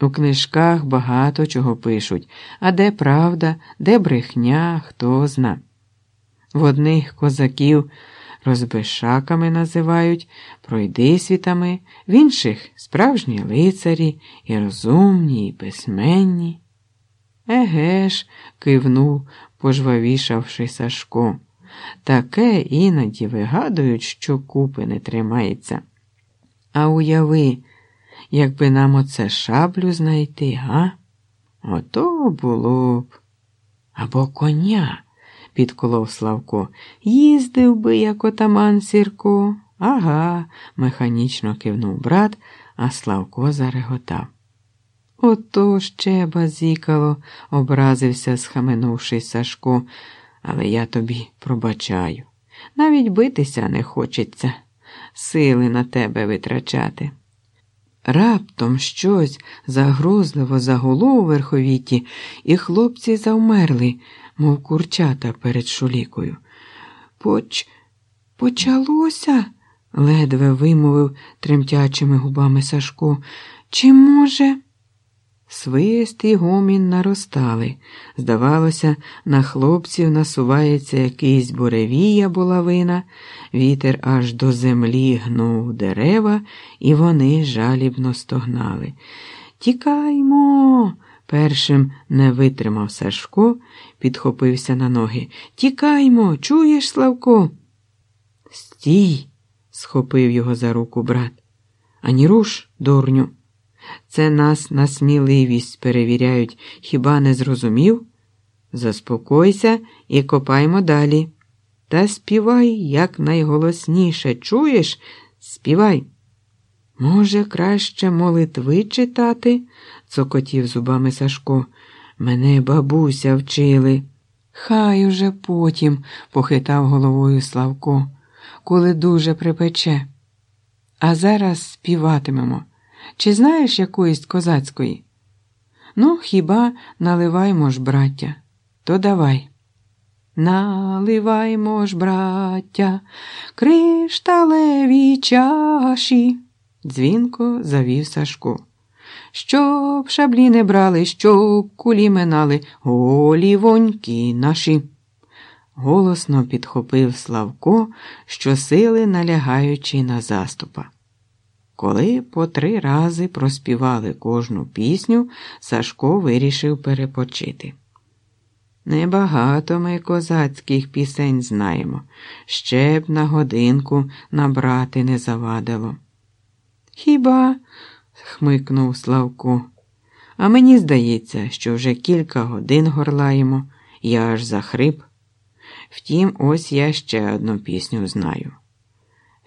У книжках багато чого пишуть, а де правда, де брехня, хто зна. В одних козаків розбишаками називають, пройдисвітами, в інших справжні лицарі, і розумні, і письменні. Еге ж, кивнув, пожвавішавши Сашко. Таке іноді вигадують, що купи не тримається. А уяви, якби нам оце шаблю знайти, га? Ото було б. Або коня, підколов Славко. Їздив би, як отаман Сірко. Ага, механічно кивнув брат, а Славко зареготав. Ото ще базікало, образився, схаменувшись Сашко, але я тобі пробачаю. Навіть битися не хочеться, сили на тебе витрачати. Раптом щось загрозливо загуло у верховіті, і хлопці завмерли, мов курчата перед шулікою. Поч... почалося? ледве вимовив тремтячими губами Сашко. Чи може? Свист і гомін наростали. Здавалося, на хлопців насувається якийсь буревія булавина, вітер аж до землі гнув дерева, і вони жалібно стогнали. Тікаймо. Першим не витримав Сашко, підхопився на ноги. Тікаймо, чуєш, Славко? Стій, схопив його за руку брат. Ані руш, дурню. Це нас на сміливість перевіряють, хіба не зрозумів? Заспокойся і копаймо далі. Та співай як найголосніше. Чуєш? Співай. Може, краще молитви читати? цокотів зубами Сашко. Мене бабуся вчили. Хай уже потім, похитав головою Славко, коли дуже припече. А зараз співатимемо. Чи знаєш якоїсь козацької? Ну, хіба наливаймо ж, браття, то давай. Наливаймо ж, браття, кришталеві чаші, дзвінко завів Сашко. Щоб шаблі не брали, щоб кулі минали, голівоньки наші. Голосно підхопив Славко, щосили налягаючи на заступа. Коли по три рази проспівали кожну пісню, Сашко вирішив перепочити. Небагато ми козацьких пісень знаємо, ще б на годинку набрати не завадило. Хіба? хмикнув Славко. А мені здається, що вже кілька годин горлаємо, я аж захрип. Втім, ось я ще одну пісню знаю.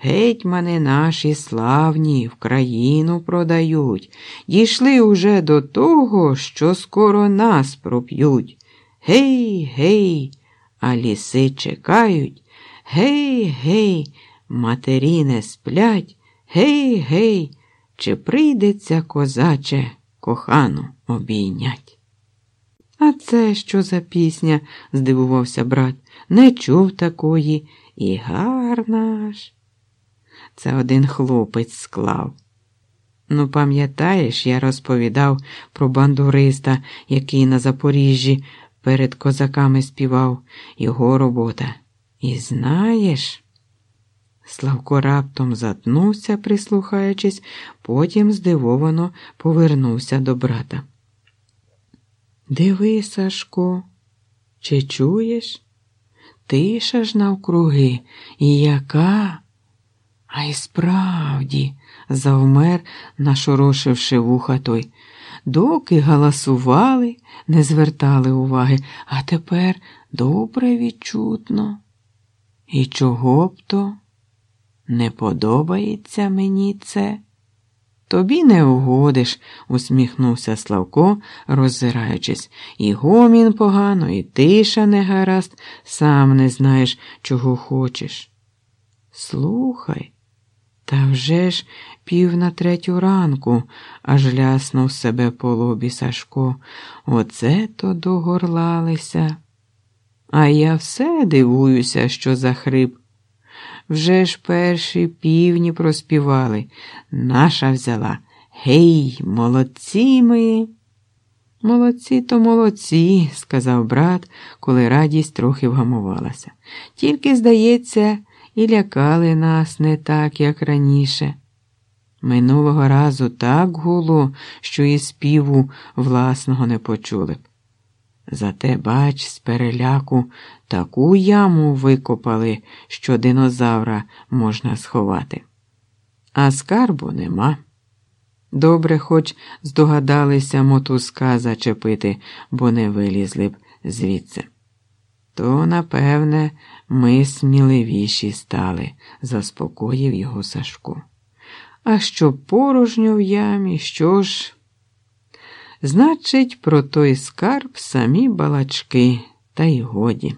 Гетьмани наші славні в країну продають, дійшли уже до того, що скоро нас проп'ють. Гей, гей, а ліси чекають. Гей, гей, матері не сплять. Гей, гей, чи прийдеться козаче кохану обійнять? А це що за пісня? здивувався брат. Не чув такої і гарна ж. Це один хлопець склав. Ну, пам'ятаєш, я розповідав про бандуриста, який на Запоріжжі перед козаками співав його робота. І знаєш? Славко раптом затнувся, прислухаючись, потім здивовано повернувся до брата. Диви, Сашко, чи чуєш? Тиша ж навкруги, і яка? А й справді, завмер, нашорошивши вуха той. Доки галасували, не звертали уваги, а тепер добре відчутно. І чого б то? Не подобається мені це? Тобі не угодиш, усміхнувся Славко, роззираючись. І гомін погано, і тиша не гаразд, сам не знаєш, чого хочеш. Слухай. Та вже ж пів на третю ранку, аж ляснув себе по лобі Сашко. Оце то догорлалися. А я все дивуюся, що за хрип. Вже ж перші півні проспівали. Наша взяла Гей, молодці ми. Молодці то молодці, сказав брат, коли радість трохи вгамувалася. Тільки, здається, і лякали нас не так, як раніше. Минулого разу так гуло, що і співу власного не почули б. Зате, бач, з переляку таку яму викопали, що динозавра можна сховати. А скарбу нема. Добре, хоч здогадалися мотузка зачепити, бо не вилізли б звідси. То, напевне, ми сміливіші стали, заспокоїв його Сашко. А що порожньо в ямі, що ж? Значить, про той скарб самі балачки, та й годі.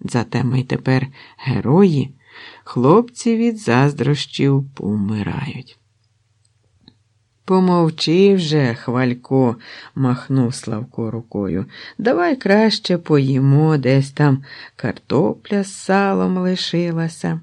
Зате ми тепер герої, хлопці від заздрощів помирають. Помовчи вже, хвалько, махнув Славко рукою. Давай краще поїмо, десь там картопля з салом лишилася.